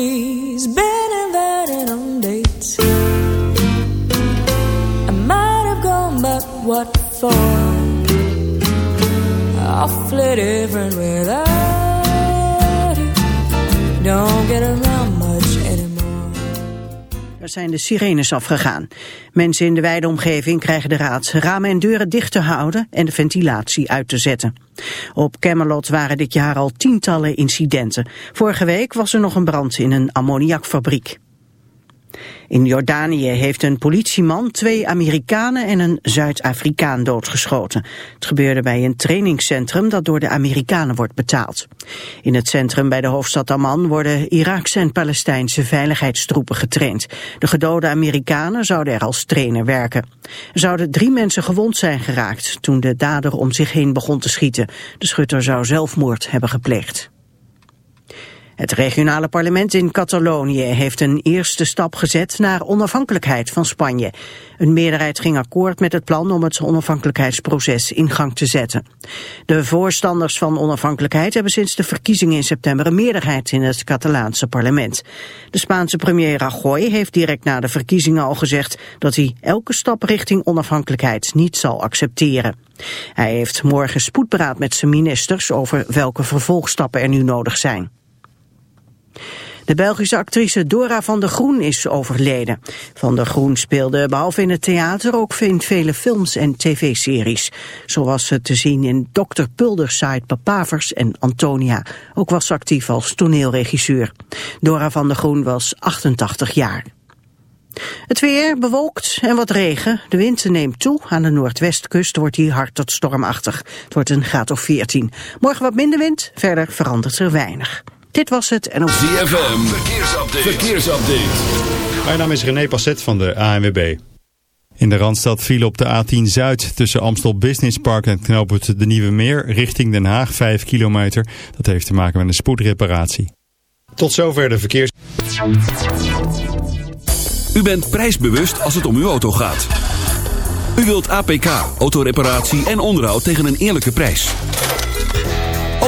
memories, been invited on dates. I might have gone, but what for? Awfully different without you. Don't get around zijn de sirenes afgegaan. Mensen in de wijde omgeving krijgen de raad ramen en deuren dicht te houden en de ventilatie uit te zetten. Op Camelot waren dit jaar al tientallen incidenten. Vorige week was er nog een brand in een ammoniakfabriek. In Jordanië heeft een politieman twee Amerikanen en een Zuid-Afrikaan doodgeschoten. Het gebeurde bij een trainingscentrum dat door de Amerikanen wordt betaald. In het centrum bij de hoofdstad Amman worden Iraakse en Palestijnse veiligheidstroepen getraind. De gedode Amerikanen zouden er als trainer werken. Er zouden drie mensen gewond zijn geraakt toen de dader om zich heen begon te schieten. De schutter zou zelfmoord hebben gepleegd. Het regionale parlement in Catalonië heeft een eerste stap gezet naar onafhankelijkheid van Spanje. Een meerderheid ging akkoord met het plan om het onafhankelijkheidsproces in gang te zetten. De voorstanders van onafhankelijkheid hebben sinds de verkiezingen in september een meerderheid in het Catalaanse parlement. De Spaanse premier Rajoy heeft direct na de verkiezingen al gezegd dat hij elke stap richting onafhankelijkheid niet zal accepteren. Hij heeft morgen spoedberaad met zijn ministers over welke vervolgstappen er nu nodig zijn. De Belgische actrice Dora van der Groen is overleden. Van der Groen speelde behalve in het theater ook in vele films en tv-series. Zo was ze te zien in Dr. Pulderside Papavers en Antonia. Ook was ze actief als toneelregisseur. Dora van der Groen was 88 jaar. Het weer bewolkt en wat regen. De wind neemt toe. Aan de noordwestkust wordt hier hard tot stormachtig. Het wordt een graad of 14. Morgen wat minder wind, verder verandert er weinig. Dit was het en op ZFM, verkeersupdate. verkeersupdate. Mijn naam is René Passet van de ANWB. In de Randstad viel op de A10 Zuid tussen Amstel Business Park en knooppunt De Nieuwe Meer richting Den Haag 5 kilometer. Dat heeft te maken met een spoedreparatie. Tot zover de verkeers... U bent prijsbewust als het om uw auto gaat. U wilt APK, autoreparatie en onderhoud tegen een eerlijke prijs.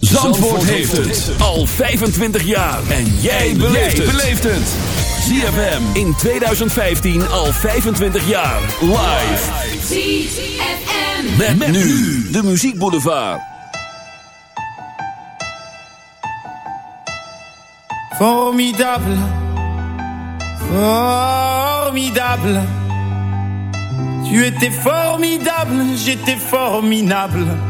Zandvoort heeft het al 25 jaar. En jij beleeft het. ZFM in 2015 al 25 jaar. Live. ZFM. Met, met nu de Muziek Boulevard. Formidable. Formidable. Tu étais formidable, j'étais formidable.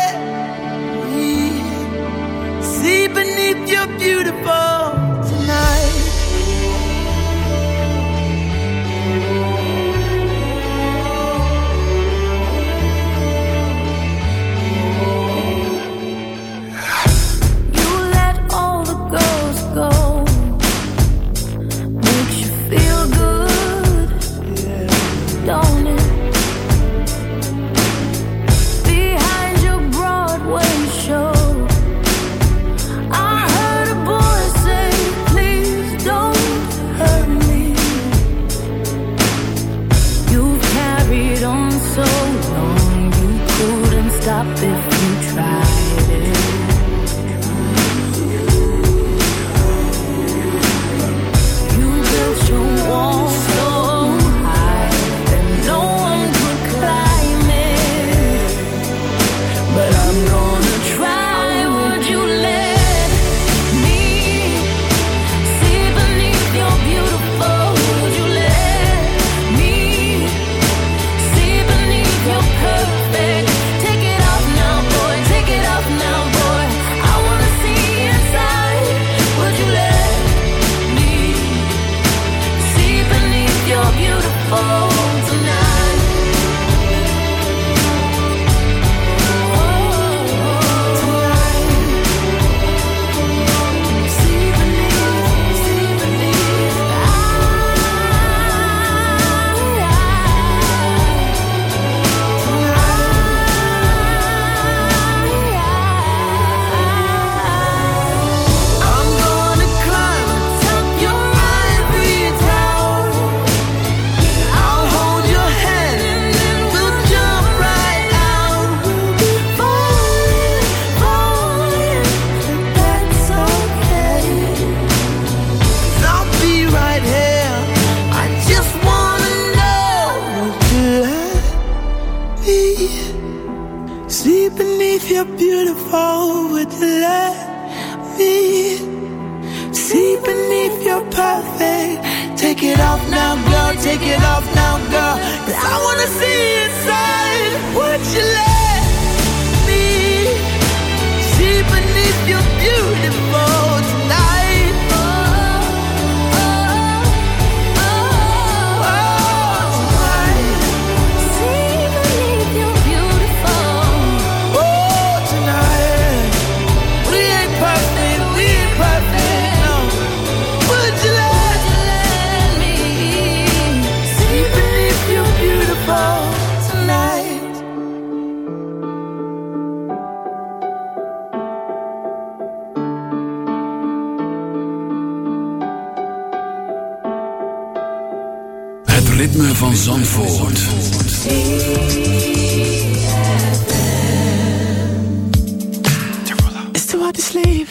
you're beautiful. Ritme van Zandvoort. It's too hard to sleep.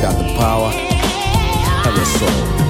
got the power and the soul.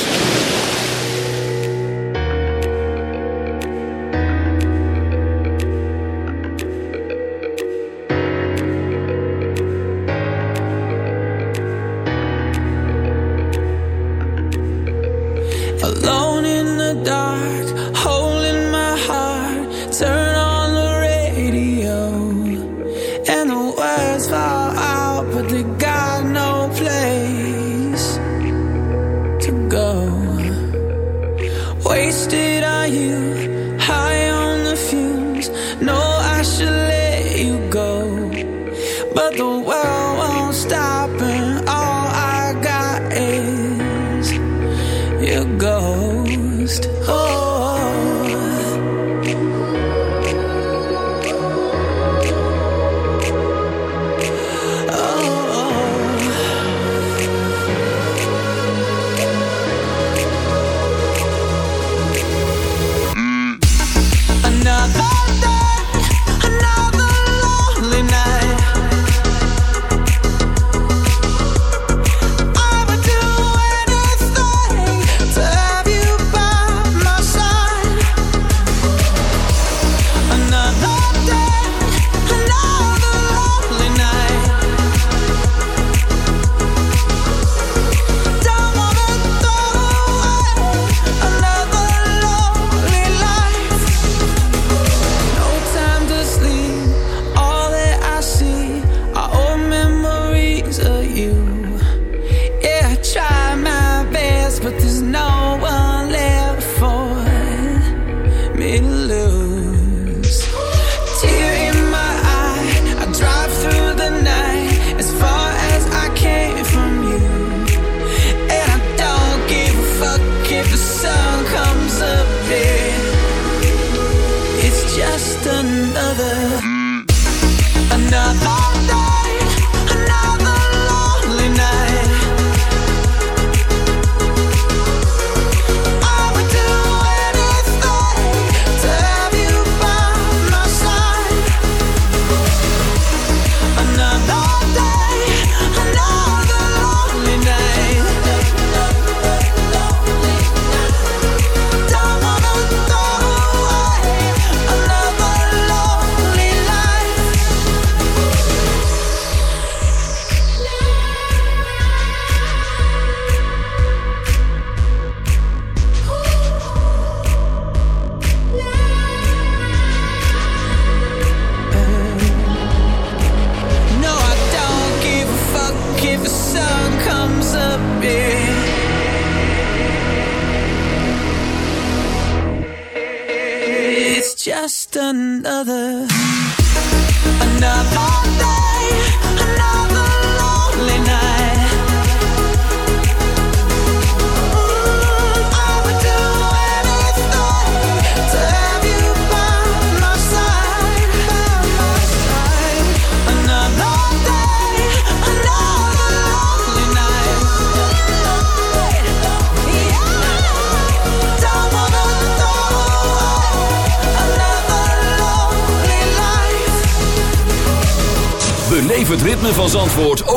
Sadık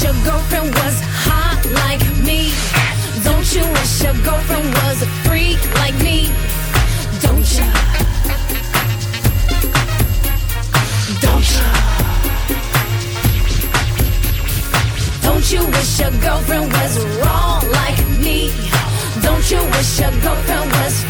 wish your girlfriend was hot like me? Don't you wish your girlfriend was a freak like me? Don't ya? Don't ya? Don't you wish your girlfriend was raw like me? Don't you wish your girlfriend was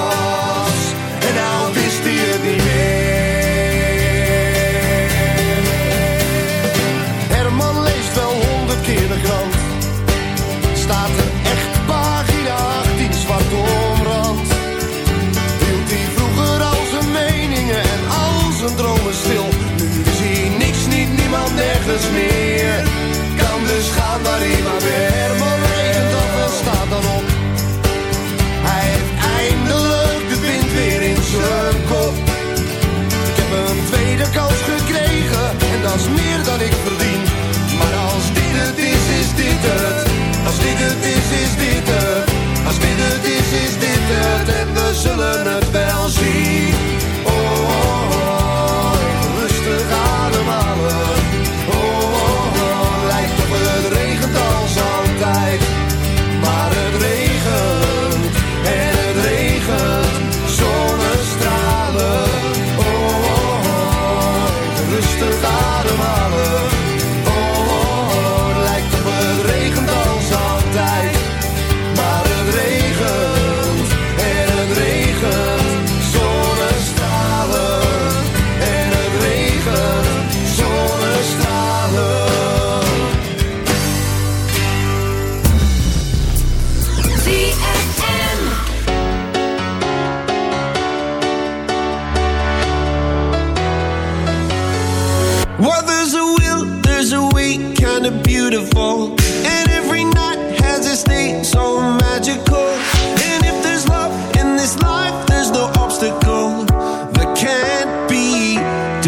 Zullen het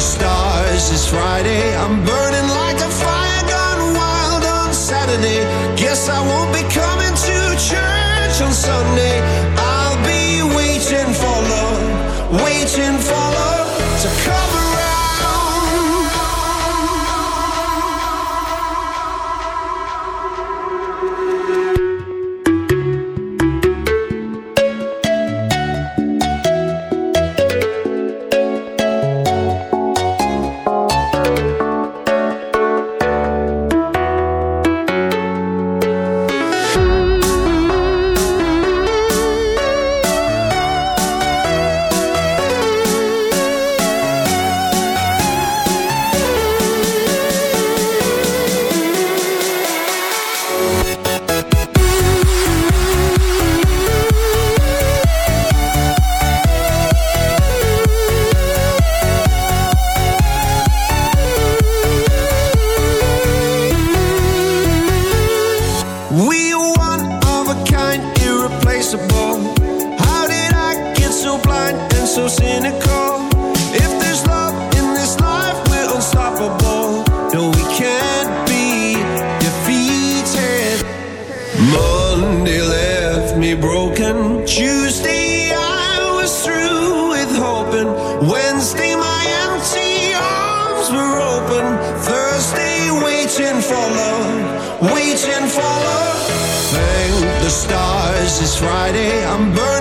stars it's Friday. I'm burning like a fire gone wild on Saturday. Guess I won't Friday. I'm burning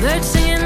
Birds singing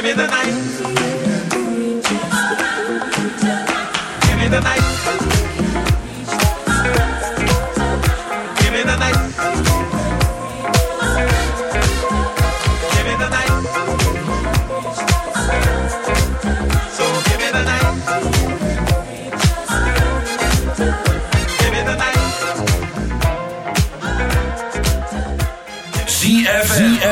Give me the night. Give me the night.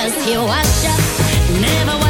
Cause he washed up, never